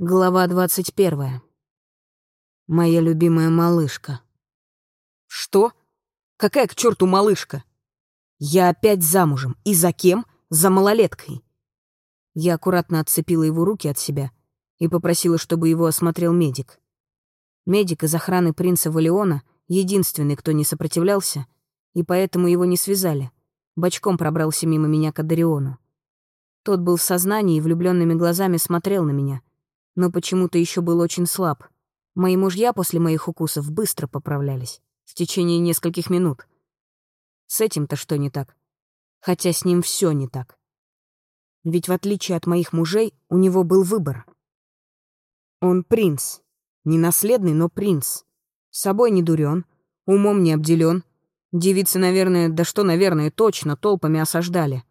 Глава двадцать первая. Моя любимая малышка. Что? Какая к черту малышка? Я опять замужем. И за кем? За малолеткой. Я аккуратно отцепила его руки от себя и попросила, чтобы его осмотрел медик. Медик из охраны принца Валиона единственный, кто не сопротивлялся, и поэтому его не связали. Бочком пробрался мимо меня к Адариону. Тот был в сознании и влюбленными глазами смотрел на меня — но почему-то еще был очень слаб. Мои мужья после моих укусов быстро поправлялись, в течение нескольких минут. С этим-то что не так? Хотя с ним все не так. Ведь в отличие от моих мужей, у него был выбор. Он принц. Не наследный, но принц. С собой не дурен, умом не обделен. Девицы, наверное, да что, наверное, точно толпами осаждали.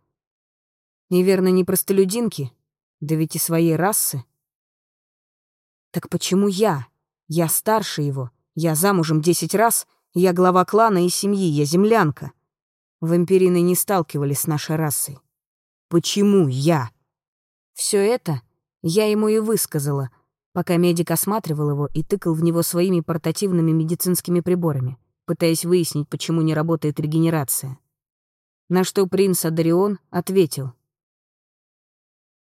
И верно, не простолюдинки, да ведь и своей расы. Так почему я? Я старше его. Я замужем десять раз. Я глава клана и семьи. Я землянка. Вампирины не сталкивались с нашей расой. Почему я? Все это я ему и высказала, пока медик осматривал его и тыкал в него своими портативными медицинскими приборами, пытаясь выяснить, почему не работает регенерация. На что принц Адарион ответил.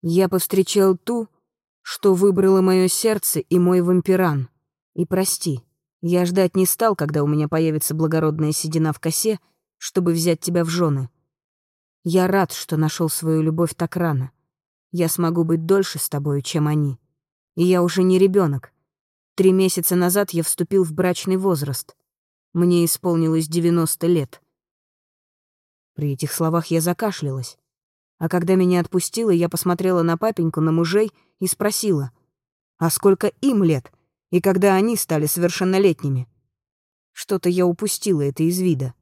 «Я повстречал ту, что выбрало мое сердце и мой вампиран. И прости, я ждать не стал, когда у меня появится благородная седина в косе, чтобы взять тебя в жены. Я рад, что нашел свою любовь так рано. Я смогу быть дольше с тобою, чем они. И я уже не ребенок. Три месяца назад я вступил в брачный возраст. Мне исполнилось 90 лет. При этих словах я закашлялась. А когда меня отпустило, я посмотрела на папеньку, на мужей и спросила, а сколько им лет, и когда они стали совершеннолетними? Что-то я упустила это из вида.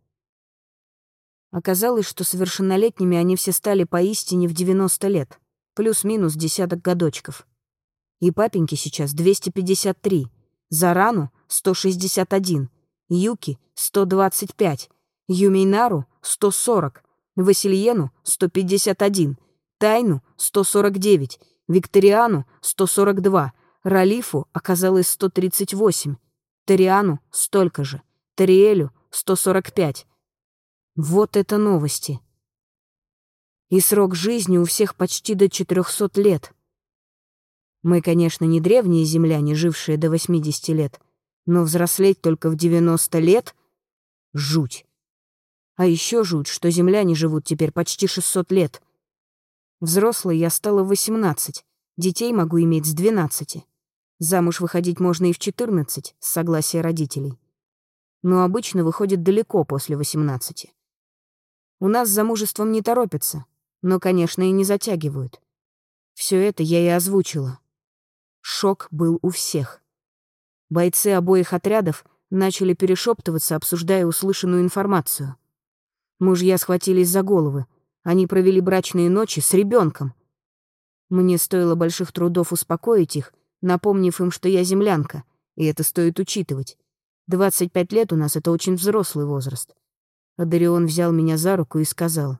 Оказалось, что совершеннолетними они все стали поистине в 90 лет, плюс-минус десяток годочков. И папеньке сейчас 253, Зарану — 161, Юки — 125, Юмейнару — 140, Васильену — 151, Тайну — 149, Викториану — 142, Ралифу оказалось 138, Ториану — столько же, Ториэлю — 145. Вот это новости. И срок жизни у всех почти до 400 лет. Мы, конечно, не древние земляне, жившие до 80 лет, но взрослеть только в 90 лет — жуть. А еще жуть, что земляне живут теперь почти 600 лет. Взрослой я стала в 18, детей могу иметь с 12. Замуж выходить можно и в 14, с согласия родителей. Но обычно выходит далеко после 18. У нас с замужеством не торопятся, но, конечно, и не затягивают. Все это я и озвучила. Шок был у всех. Бойцы обоих отрядов начали перешептываться, обсуждая услышанную информацию — Мужья схватились за головы. Они провели брачные ночи с ребенком. Мне стоило больших трудов успокоить их, напомнив им, что я землянка, и это стоит учитывать. 25 лет у нас — это очень взрослый возраст. Адарион взял меня за руку и сказал.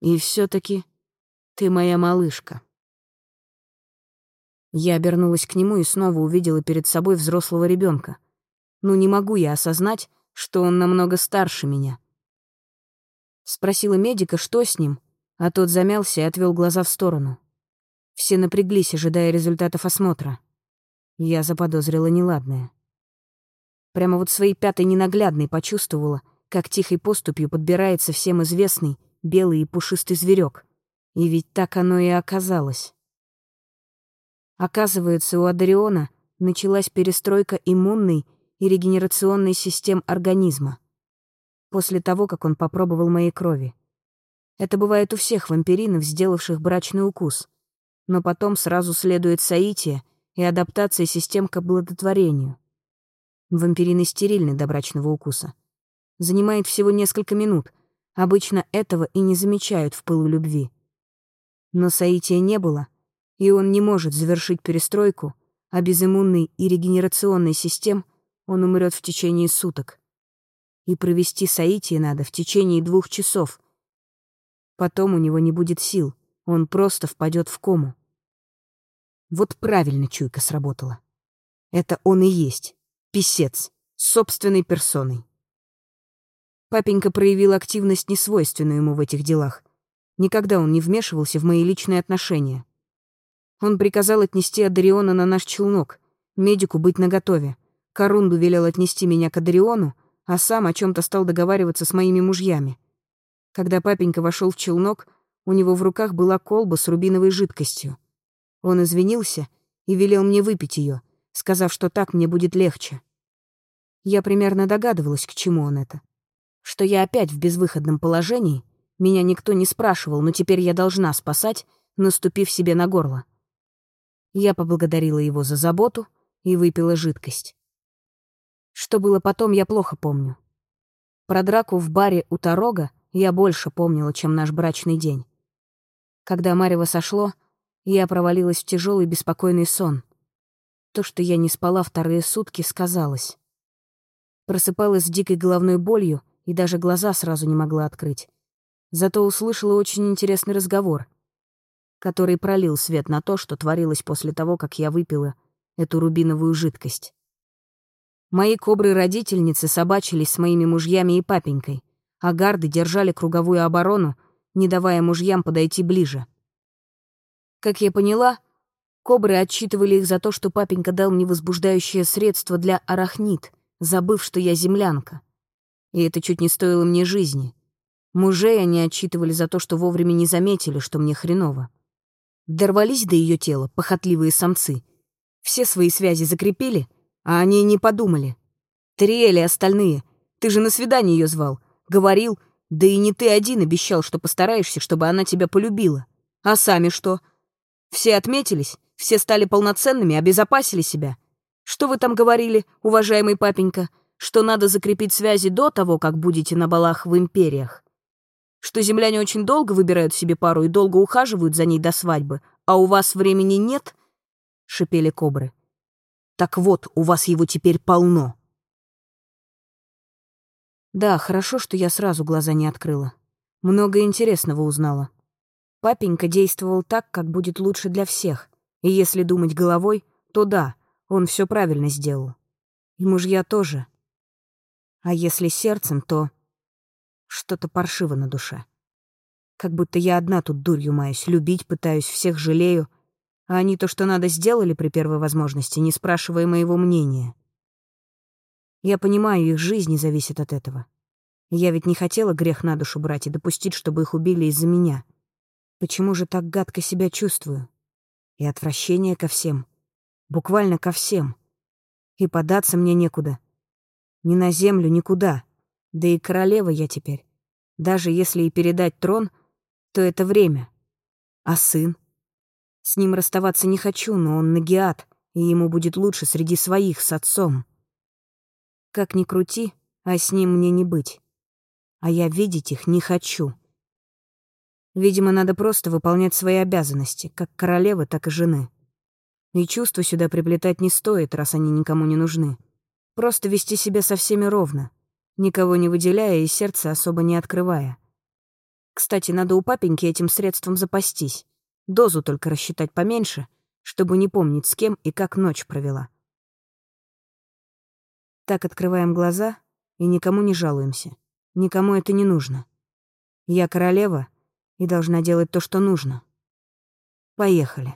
«И все таки ты моя малышка». Я обернулась к нему и снова увидела перед собой взрослого ребенка. Ну не могу я осознать, что он намного старше меня. Спросила медика, что с ним, а тот замялся и отвел глаза в сторону. Все напряглись, ожидая результатов осмотра. Я заподозрила неладное. Прямо вот своей пятой ненаглядной почувствовала, как тихой поступью подбирается всем известный белый и пушистый зверек. И ведь так оно и оказалось. Оказывается, у Адариона началась перестройка иммунной и регенерационной систем организма после того, как он попробовал моей крови. Это бывает у всех вампиринов, сделавших брачный укус. Но потом сразу следует соитие и адаптация систем к оплодотворению. Вампирины стерильны до брачного укуса. Занимает всего несколько минут. Обычно этого и не замечают в пылу любви. Но соития не было, и он не может завершить перестройку, а без иммунной и регенерационной систем он умрет в течение суток и провести соитие надо в течение двух часов. Потом у него не будет сил, он просто впадет в кому. Вот правильно чуйка сработала. Это он и есть. Писец. Собственной персоной. Папенька проявил активность, несвойственную ему в этих делах. Никогда он не вмешивался в мои личные отношения. Он приказал отнести Адариона на наш челнок, медику быть наготове. Корунду велел отнести меня к Адариону, а сам о чем то стал договариваться с моими мужьями. Когда папенька вошел в челнок, у него в руках была колба с рубиновой жидкостью. Он извинился и велел мне выпить ее, сказав, что так мне будет легче. Я примерно догадывалась, к чему он это. Что я опять в безвыходном положении, меня никто не спрашивал, но теперь я должна спасать, наступив себе на горло. Я поблагодарила его за заботу и выпила жидкость. Что было потом, я плохо помню. Про драку в баре у Тарога я больше помнила, чем наш брачный день. Когда Марево сошло, я провалилась в тяжелый беспокойный сон. То, что я не спала вторые сутки, сказалось. Просыпалась с дикой головной болью и даже глаза сразу не могла открыть. Зато услышала очень интересный разговор, который пролил свет на то, что творилось после того, как я выпила эту рубиновую жидкость. Мои кобры-родительницы собачились с моими мужьями и папенькой, а гарды держали круговую оборону, не давая мужьям подойти ближе. Как я поняла, кобры отчитывали их за то, что папенька дал мне возбуждающее средство для арахнит, забыв, что я землянка. И это чуть не стоило мне жизни. Мужей они отчитывали за то, что вовремя не заметили, что мне хреново. Дорвались до ее тела похотливые самцы. Все свои связи закрепили, а они не подумали. Триэли остальные. Ты же на свидание ее звал. Говорил, да и не ты один обещал, что постараешься, чтобы она тебя полюбила. А сами что? — все отметились, все стали полноценными, обезопасили себя. Что вы там говорили, уважаемый папенька, что надо закрепить связи до того, как будете на балах в империях? Что земляне очень долго выбирают себе пару и долго ухаживают за ней до свадьбы, а у вас времени нет? Шипели кобры. Так вот, у вас его теперь полно. Да, хорошо, что я сразу глаза не открыла. Много интересного узнала. Папенька действовал так, как будет лучше для всех. И если думать головой, то да, он все правильно сделал. И мужья тоже. А если сердцем, то что-то паршиво на душе. Как будто я одна тут дурью маюсь, любить пытаюсь, всех жалею, а они то, что надо, сделали при первой возможности, не спрашивая моего мнения. Я понимаю, их жизни зависит от этого. Я ведь не хотела грех на душу брать и допустить, чтобы их убили из-за меня. Почему же так гадко себя чувствую? И отвращение ко всем. Буквально ко всем. И податься мне некуда. Ни на землю, никуда. Да и королева я теперь. Даже если и передать трон, то это время. А сын? С ним расставаться не хочу, но он нагиат, и ему будет лучше среди своих с отцом. Как ни крути, а с ним мне не быть. А я видеть их не хочу. Видимо, надо просто выполнять свои обязанности, как королевы, так и жены. И чувства сюда приплетать не стоит, раз они никому не нужны. Просто вести себя со всеми ровно, никого не выделяя и сердце особо не открывая. Кстати, надо у папеньки этим средством запастись. Дозу только рассчитать поменьше, чтобы не помнить, с кем и как ночь провела. Так открываем глаза и никому не жалуемся. Никому это не нужно. Я королева — и должна делать то, что нужно. Поехали.